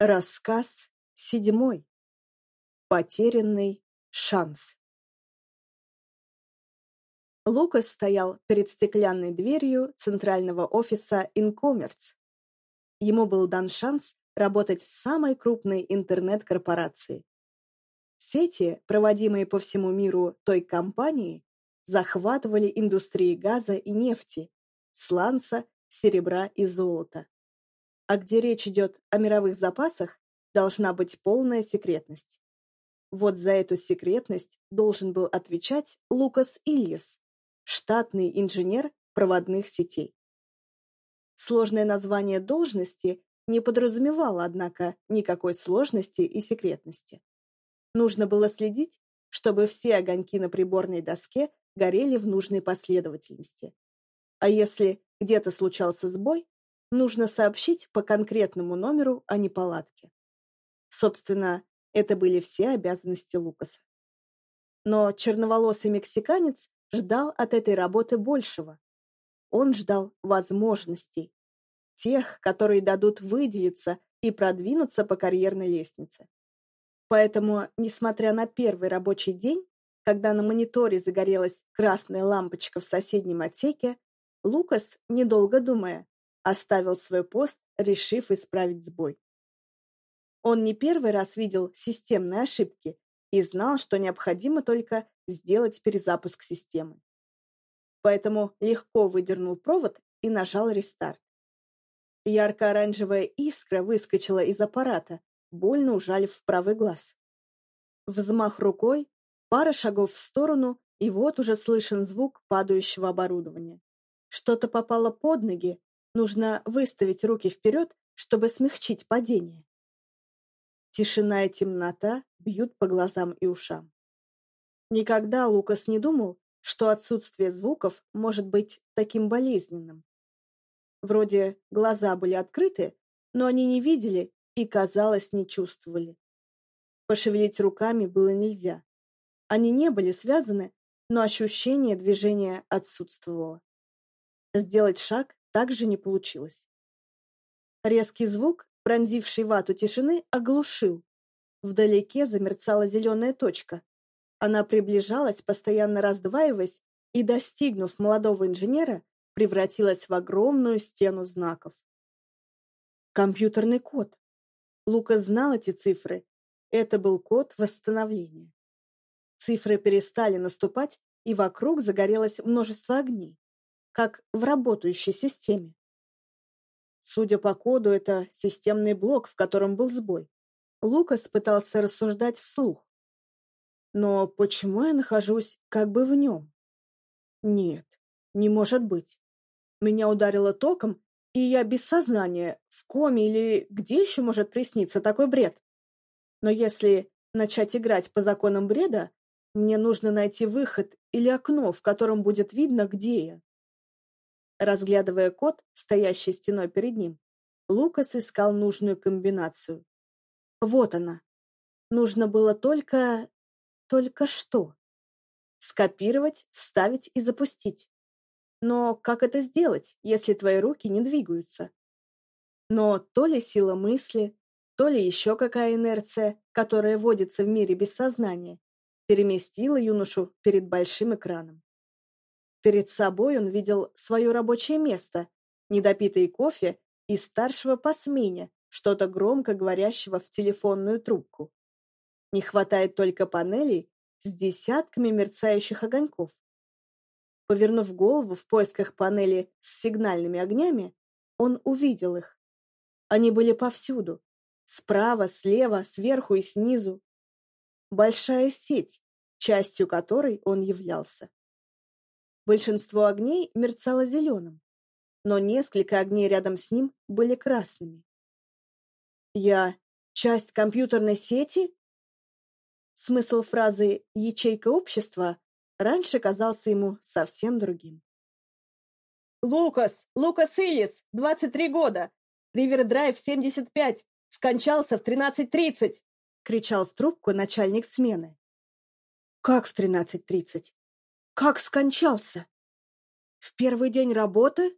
Рассказ седьмой. Потерянный шанс. Лукас стоял перед стеклянной дверью центрального офиса Incommerce. Ему был дан шанс работать в самой крупной интернет-корпорации. Сети, проводимые по всему миру той компании, захватывали индустрии газа и нефти, сланца, серебра и золота а где речь идет о мировых запасах, должна быть полная секретность. Вот за эту секретность должен был отвечать Лукас Ильяс, штатный инженер проводных сетей. Сложное название должности не подразумевало, однако, никакой сложности и секретности. Нужно было следить, чтобы все огоньки на приборной доске горели в нужной последовательности. А если где-то случался сбой, нужно сообщить по конкретному номеру о неполадке. Собственно, это были все обязанности Лукаса. Но черноволосый мексиканец ждал от этой работы большего. Он ждал возможностей, тех, которые дадут выделиться и продвинуться по карьерной лестнице. Поэтому, несмотря на первый рабочий день, когда на мониторе загорелась красная лампочка в соседнем отсеке, Лукас, недолго думая, оставил свой пост, решив исправить сбой. Он не первый раз видел системные ошибки и знал, что необходимо только сделать перезапуск системы. Поэтому легко выдернул провод и нажал рестарт. Ярко-оранжевая искра выскочила из аппарата, больно ужалив в правый глаз. Взмах рукой, пара шагов в сторону, и вот уже слышен звук падающего оборудования. Что-то попало под ноги, Нужно выставить руки вперед, чтобы смягчить падение. Тишина и темнота бьют по глазам и ушам. Никогда Лукас не думал, что отсутствие звуков может быть таким болезненным. Вроде глаза были открыты, но они не видели и, казалось, не чувствовали. Пошевелить руками было нельзя. Они не были связаны, но ощущение движения отсутствовало. Сделать шаг также не получилось. Резкий звук, пронзивший вату тишины, оглушил. Вдалеке замерцала зеленая точка. Она приближалась, постоянно раздваиваясь, и, достигнув молодого инженера, превратилась в огромную стену знаков. Компьютерный код. Лукас знал эти цифры. Это был код восстановления. Цифры перестали наступать, и вокруг загорелось множество огней как в работающей системе. Судя по коду, это системный блок, в котором был сбой. Лукас пытался рассуждать вслух. Но почему я нахожусь как бы в нем? Нет, не может быть. Меня ударило током, и я без сознания, в коме или где еще может присниться такой бред? Но если начать играть по законам бреда, мне нужно найти выход или окно, в котором будет видно, где я. Разглядывая код, стоящий стеной перед ним, Лукас искал нужную комбинацию. Вот она. Нужно было только... Только что? Скопировать, вставить и запустить. Но как это сделать, если твои руки не двигаются? Но то ли сила мысли, то ли еще какая инерция, которая водится в мире без сознания, переместила юношу перед большим экраном. Перед собой он видел свое рабочее место, недопитый кофе и старшего по смене, что-то громко говорящего в телефонную трубку. Не хватает только панелей с десятками мерцающих огоньков. Повернув голову в поисках панели с сигнальными огнями, он увидел их. Они были повсюду. Справа, слева, сверху и снизу. Большая сеть, частью которой он являлся. Большинство огней мерцало зеленым, но несколько огней рядом с ним были красными. «Я часть компьютерной сети?» Смысл фразы «ячейка общества» раньше казался ему совсем другим. «Лукас! Лукас Иллис! 23 года! Ривердрайв 75! Скончался в 13.30!» — кричал в трубку начальник смены. «Как в 13.30? Как скончался? В первый день работы?